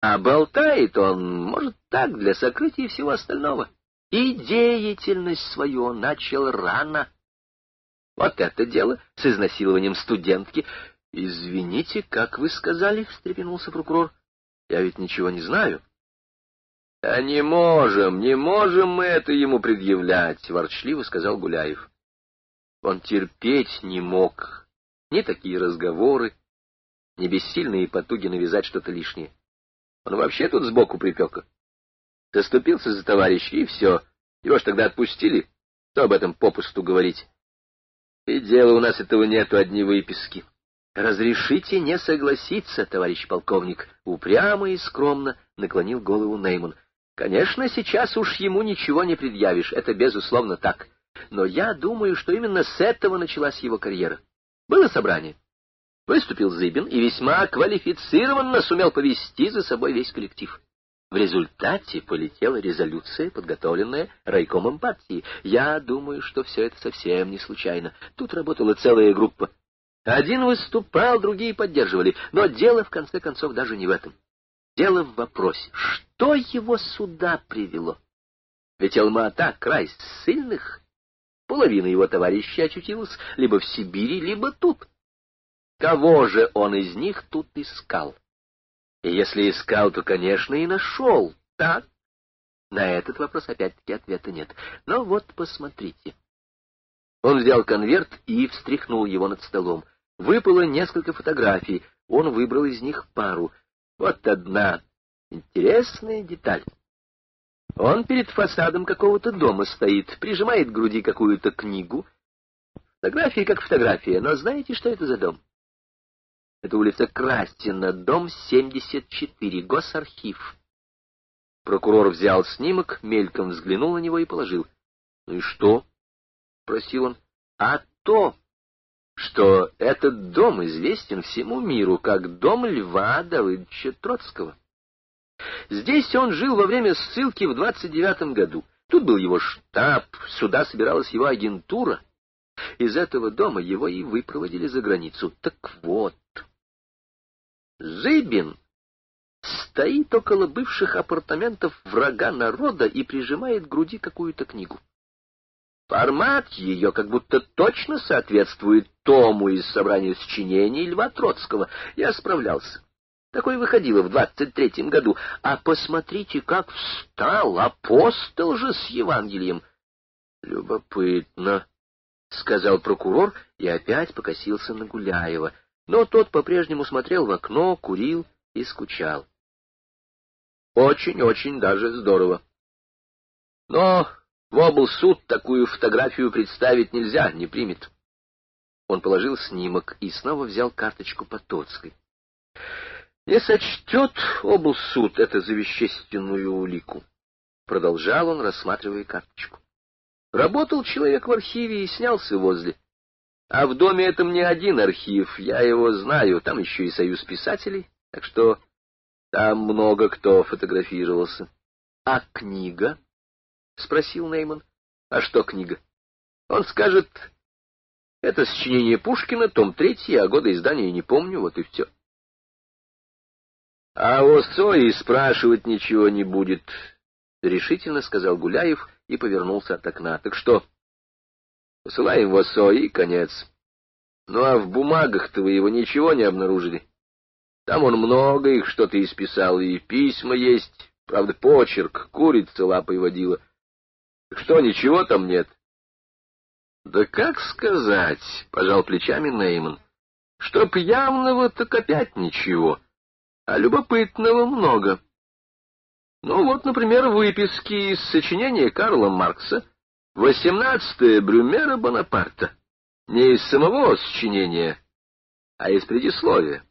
А болтает он, может, так, для сокрытия всего остального. И деятельность свою начал рано. Вот это дело с изнасилованием студентки. — Извините, как вы сказали, — встрепенулся прокурор. — Я ведь ничего не знаю. — А не можем, не можем мы это ему предъявлять, — ворчливо сказал Гуляев. Он терпеть не мог ни такие разговоры, ни бессильные потуги навязать что-то лишнее. Он вообще тут сбоку припека. Заступился за товарища, и все. Его ж тогда отпустили. Что об этом попусту говорить? И дела у нас этого нету, одни выписки. Разрешите не согласиться, товарищ полковник, упрямо и скромно наклонил голову Нейман. Конечно, сейчас уж ему ничего не предъявишь, это безусловно так. Но я думаю, что именно с этого началась его карьера. Было собрание. Выступил Зыбин и весьма квалифицированно сумел повести за собой весь коллектив. В результате полетела резолюция, подготовленная райкомом партии. Я думаю, что все это совсем не случайно. Тут работала целая группа. Один выступал, другие поддерживали. Но дело, в конце концов, даже не в этом. Дело в вопросе, что его сюда привело? Ведь Алма-Ата — край сильных. Половина его товарищей очутилась либо в Сибири, либо тут. Кого же он из них тут искал? И если искал, то, конечно, и нашел. Так? На этот вопрос опять-таки ответа нет. Но вот посмотрите. Он взял конверт и встряхнул его над столом. Выпало несколько фотографий. Он выбрал из них пару. Вот одна интересная деталь. Он перед фасадом какого-то дома стоит, прижимает к груди какую-то книгу. Фотография как фотография, но знаете, что это за дом? Это улица Крастина, дом 74, госархив. Прокурор взял снимок, мельком взглянул на него и положил. — Ну и что? — просил он. — А то, что этот дом известен всему миру как дом Льва Давыдовича Троцкого. Здесь он жил во время ссылки в 29 году. Тут был его штаб, сюда собиралась его агентура. Из этого дома его и выпроводили за границу. Так вот, Зыбин стоит около бывших апартаментов врага народа и прижимает к груди какую-то книгу. Формат ее как будто точно соответствует тому из собрания сочинений Льва Троцкого. Я справлялся. Такое выходило в двадцать третьем году. А посмотрите, как встал апостол же с Евангелием. — Любопытно, — сказал прокурор и опять покосился на Гуляева — но тот по-прежнему смотрел в окно, курил и скучал. Очень-очень даже здорово. Но в облсуд такую фотографию представить нельзя, не примет. Он положил снимок и снова взял карточку Потоцкой. Не сочтет облсуд это за вещественную улику. Продолжал он, рассматривая карточку. Работал человек в архиве и снялся возле. А в доме этом не один архив, я его знаю, там еще и союз писателей, так что там много кто фотографировался. — А книга? — спросил Нейман. — А что книга? Он скажет, это сочинение Пушкина, том третий, а года издания не помню, вот и все. — А о Сое спрашивать ничего не будет, — решительно сказал Гуляев и повернулся от окна. — Так что... Посылаем в ОСО и конец. Ну а в бумагах-то вы его ничего не обнаружили. Там он много их что-то исписал, и письма есть, правда, почерк, курица лапой водила. Что, ничего там нет? Да как сказать, — пожал плечами Нейман, — чтоб явного, так опять ничего, а любопытного много. Ну вот, например, выписки из сочинения Карла Маркса — Восемнадцатое Брюмера Бонапарта. Не из самого сочинения, а из предисловия.